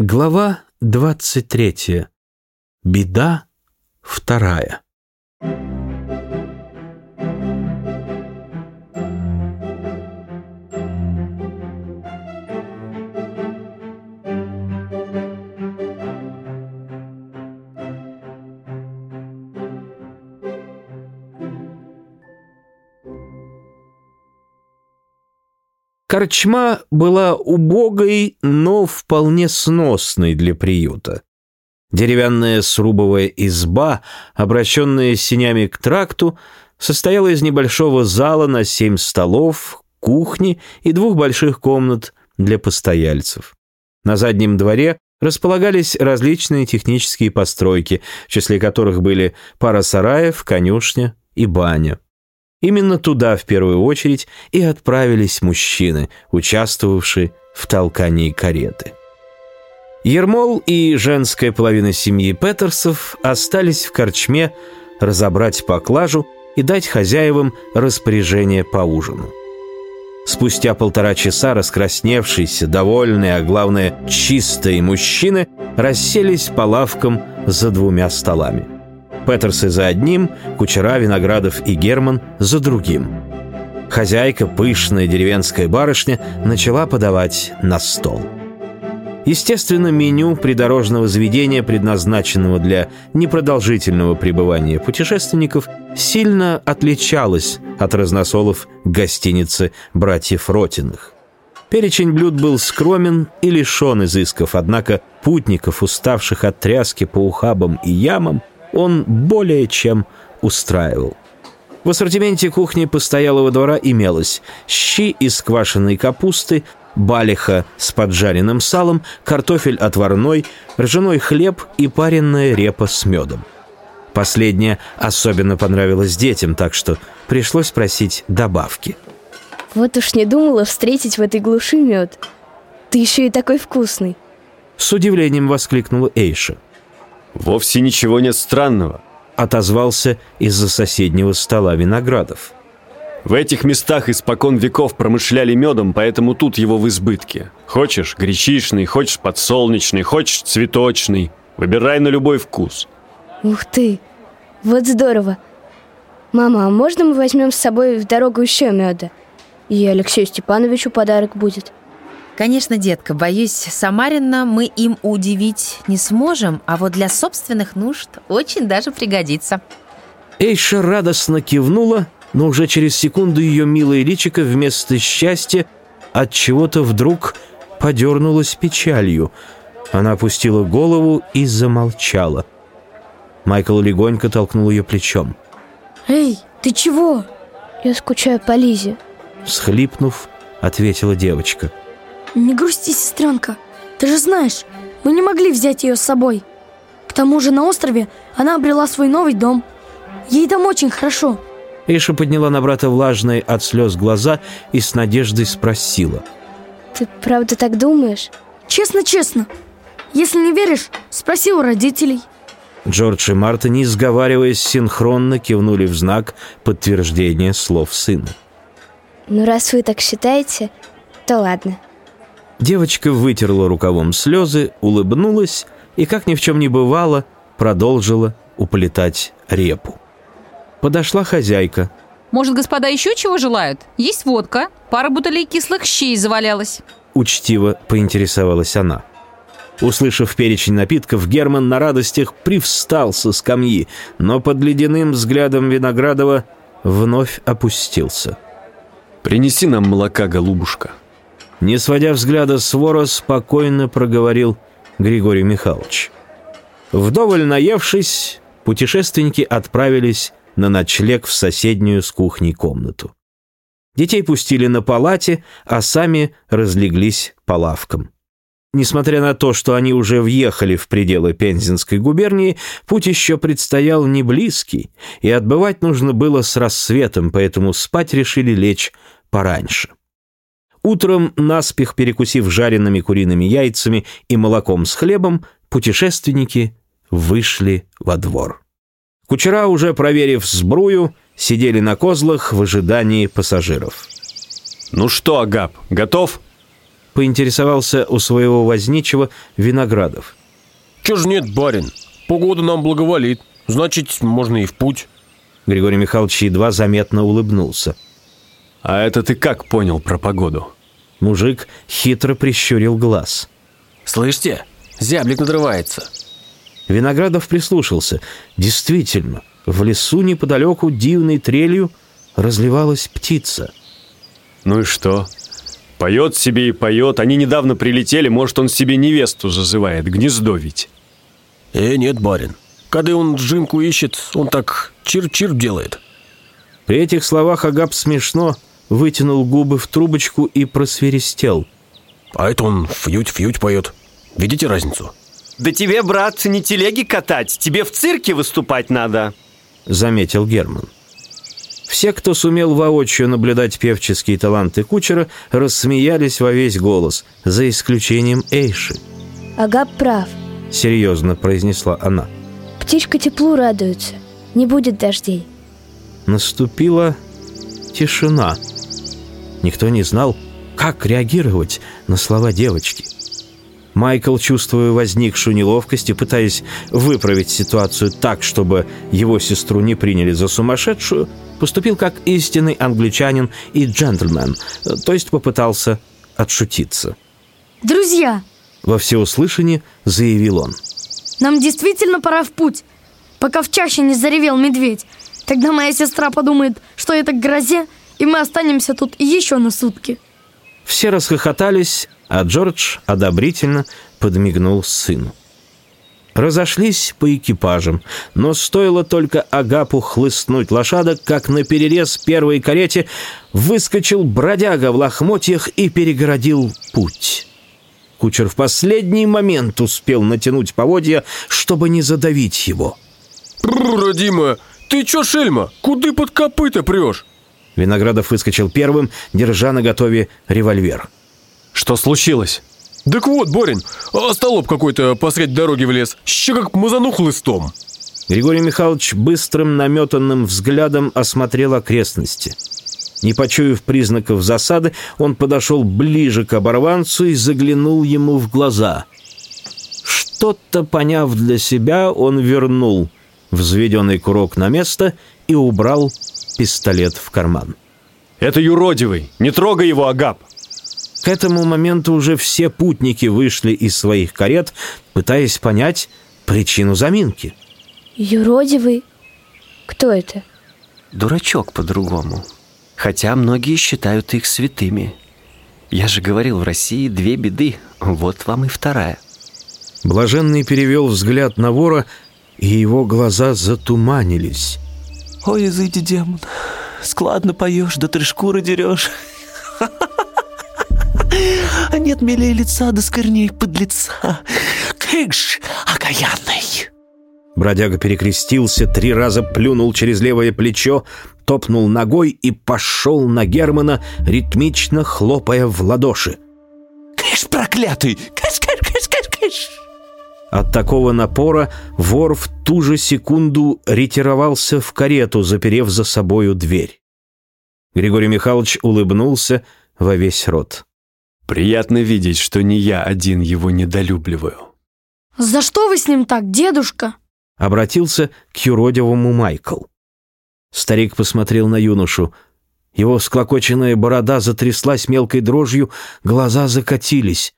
Глава 23. Беда вторая. Корчма была убогой, но вполне сносной для приюта. Деревянная срубовая изба, обращенная синями к тракту, состояла из небольшого зала на семь столов, кухни и двух больших комнат для постояльцев. На заднем дворе располагались различные технические постройки, в числе которых были пара сараев, конюшня и баня. Именно туда в первую очередь и отправились мужчины, участвовавшие в толкании кареты. Ермол и женская половина семьи Петерсов остались в корчме разобрать поклажу и дать хозяевам распоряжение по ужину. Спустя полтора часа раскрасневшиеся, довольные, а главное, чистые мужчины расселись по лавкам за двумя столами. Петерсы за одним, кучера, Виноградов и Герман за другим. Хозяйка, пышная деревенская барышня, начала подавать на стол. Естественно, меню придорожного заведения, предназначенного для непродолжительного пребывания путешественников, сильно отличалось от разносолов гостиницы «Братьев Ротиных». Перечень блюд был скромен и лишен изысков, однако путников, уставших от тряски по ухабам и ямам, он более чем устраивал. В ассортименте кухни постоялого двора имелось щи из квашеной капусты, балиха с поджаренным салом, картофель отварной, ржаной хлеб и пареная репа с медом. Последнее особенно понравилось детям, так что пришлось просить добавки. Вот уж не думала встретить в этой глуши мед. Ты еще и такой вкусный. С удивлением воскликнула Эйша. «Вовсе ничего нет странного», — отозвался из-за соседнего стола Виноградов. «В этих местах испокон веков промышляли медом, поэтому тут его в избытке. Хочешь гречишный, хочешь подсолнечный, хочешь цветочный. Выбирай на любой вкус». Ух ты, вот здорово. Мама, а можно мы возьмем с собой в дорогу еще меда? И Алексею Степановичу подарок будет. Конечно, детка, боюсь, Самарина мы им удивить не сможем, а вот для собственных нужд очень даже пригодится. Эйша радостно кивнула, но уже через секунду ее милое личико вместо счастья от чего-то вдруг подернулась печалью. Она опустила голову и замолчала. Майкл легонько толкнул ее плечом. «Эй, ты чего?» «Я скучаю по Лизе», — всхлипнув, ответила девочка. — не грусти, сестренка. Ты же знаешь, мы не могли взять ее с собой. К тому же на острове она обрела свой новый дом. Ей там очень хорошо. Иша подняла на брата влажные от слез глаза и с надеждой спросила. Ты правда так думаешь? Честно-честно. Если не веришь, спроси у родителей. Джордж и Марта, не сговариваясь, синхронно кивнули в знак подтверждения слов сына. Ну, раз вы так считаете, то ладно. Девочка вытерла рукавом слезы, улыбнулась и, как ни в чем не бывало, продолжила уплетать репу. Подошла хозяйка. «Может, господа еще чего желают? Есть водка, пара бутылей кислых щей завалялась». Учтиво поинтересовалась она. Услышав перечень напитков, Герман на радостях привстал со скамьи, но под ледяным взглядом Виноградова вновь опустился. «Принеси нам молока, голубушка», не сводя взгляда с вора, спокойно проговорил Григорий Михайлович. Вдоволь наевшись, путешественники отправились на ночлег в соседнюю с кухней комнату. Детей пустили на палате, а сами разлеглись по лавкам. Несмотря на то, что они уже въехали в пределы Пензенской губернии, путь еще предстоял не близкий, и отбывать нужно было с рассветом, поэтому спать решили лечь пораньше. Утром, наспех перекусив жареными куриными яйцами и молоком с хлебом, путешественники вышли во двор. Кучера, уже проверив сбрую, сидели на козлах в ожидании пассажиров. «Ну что, Агап, готов?» поинтересовался у своего возничего Виноградов. Чё ж нет, барин? Погода нам благоволит. Значит, можно и в путь. Григорий Михайлович едва заметно улыбнулся. А это ты как понял про погоду? Мужик хитро прищурил глаз. Слышите? Зяблик надрывается. Виноградов прислушался. Действительно, в лесу неподалеку дивной трелью разливалась птица. Ну и что? Поет себе и поет. Они недавно прилетели, может, он себе невесту зазывает. Гнездо ведь. Э, нет, барин. Когда он Джимку ищет, он так чир-чир делает. При этих словах Агап смешно вытянул губы в трубочку и просверистел. А это он фьють-фьють поет. Видите разницу? Да тебе, брат, не телеги катать, тебе в цирке выступать надо. Заметил Герман. Все, кто сумел воочию наблюдать певческие таланты кучера, рассмеялись во весь голос, за исключением Эйши. Агап прав. Серьезно произнесла она. Птичка теплу радуется. Не будет дождей. Наступила тишина. Никто не знал, как реагировать на слова девочки. Майкл, чувствуя возникшую неловкость и пытаясь выправить ситуацию так, чтобы его сестру не приняли за сумасшедшую, поступил как истинный англичанин и джентльмен, то есть попытался отшутиться. Друзья, Во всеуслышание заявил он. нам действительно пора в путь. Пока в чаще не заревел медведь. Тогда моя сестра подумает, что это к грозе, и мы останемся тут еще на сутки. Все расхохотались, а Джордж одобрительно подмигнул сыну. Разошлись по экипажам, но стоило только Агапу хлыстнуть лошадок, как на перерез первой карете выскочил бродяга в лохмотьях и перегородил путь. Кучер в последний момент успел натянуть поводья, чтобы не задавить его. Бррр, родимая, ты чё, шельма, куды под копыта прешь? Виноградов выскочил первым, держа наготове револьвер. Что случилось? Так вот, барин, остолоп какой-то посредь дороги влез. Ще как мазану хлыстом. Григорий Михайлович быстрым наметанным взглядом осмотрел окрестности. Не почуяв признаков засады, он подошел ближе к оборванцу и заглянул ему в глаза. Что-то поняв для себя, он вернул взведенный курок на место и убрал пистолет в карман. Это юродивый. Не трогай его, Агап. К этому моменту уже все путники вышли из своих карет, пытаясь понять причину заминки. Юродивый? Кто это? Дурачок по-другому. Хотя многие считают их святыми. Я же говорил, в России две беды. Вот вам и вторая. Блаженный перевел взгляд на вора, и его глаза затуманились. Ой, изыди, демон, складно поешь, да три шкуры дерешь. А нет милее лица, да скорней подлеца. Кыш, окаянный. Бродяга перекрестился, три раза плюнул через левое плечо, топнул ногой и пошел на Германа, ритмично хлопая в ладоши. Кыш, проклятый! Кыш, кыш, кыш, кыш, кыш! От такого напора вор в ту же секунду ретировался в карету, заперев за собою дверь. Григорий Михайлович улыбнулся во весь рот. Приятно видеть, что не я один его недолюбливаю. За что вы с ним так, дедушка? Обратился к юродивому Майкл. Старик посмотрел на юношу. Его всклокоченная борода затряслась мелкой дрожью, глаза закатились.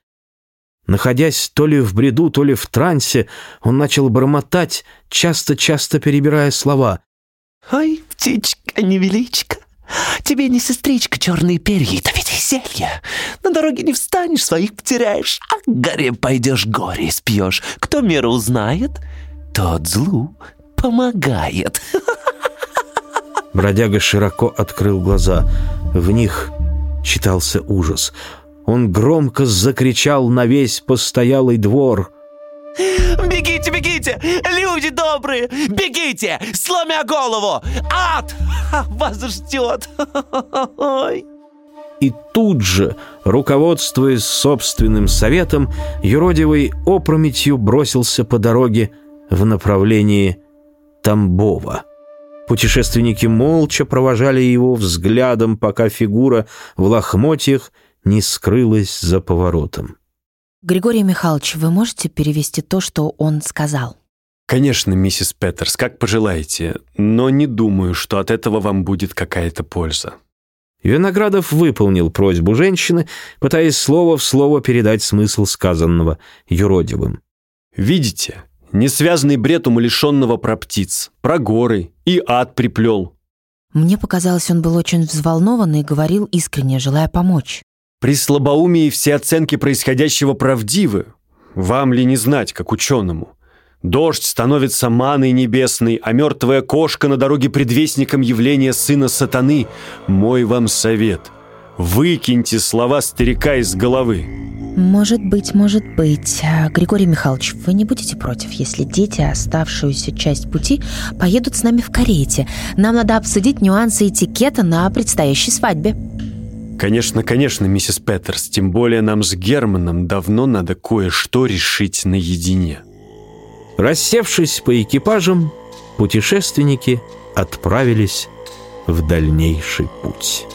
Находясь то ли в бреду, то ли в трансе, он начал бормотать, часто-часто перебирая слова. Ой, птичка невеличка, тебе не сестричка черные перья, это ведь веселье. На дороге не встанешь, своих потеряешь, а к горе пойдешь, горе спьешь. Кто меру узнает, тот злу помогает. Бродяга широко открыл глаза. В них читался ужас. Он громко закричал на весь постоялый двор. Бегите, бегите, люди добрые, бегите, сломя голову, ад вас ждет. И тут же, руководствуясь собственным советом, юродивый опрометью бросился по дороге в направлении Тамбова. Путешественники молча провожали его взглядом, пока фигура в лохмотьях не скрылась за поворотом. Григорий Михайлович, вы можете перевести то, что он сказал? Конечно, миссис Петерс, как пожелаете, но не думаю, что от этого вам будет какая-то польза. Виноградов выполнил просьбу женщины, пытаясь слово в слово передать смысл сказанного юродивым. Видите, несвязанный бред умалишенного про птиц, про горы и ад приплел. Мне показалось, он был очень взволнован и говорил искренне, желая помочь. При слабоумии все оценки происходящего правдивы. Вам ли не знать, как ученому? Дождь становится маной небесной, а мертвая кошка на дороге предвестником явления сына сатаны. Мой вам совет. Выкиньте слова старика из головы. Может быть, может быть. А, Григорий Михайлович, вы не будете против, если дети, оставшуюся часть пути, поедут с нами в карете? Нам надо обсудить нюансы этикета на предстоящей свадьбе. Конечно, конечно, миссис Петерс, тем более нам с Германом давно надо кое-что решить наедине. Рассевшись по экипажам, путешественники отправились в дальнейший путь.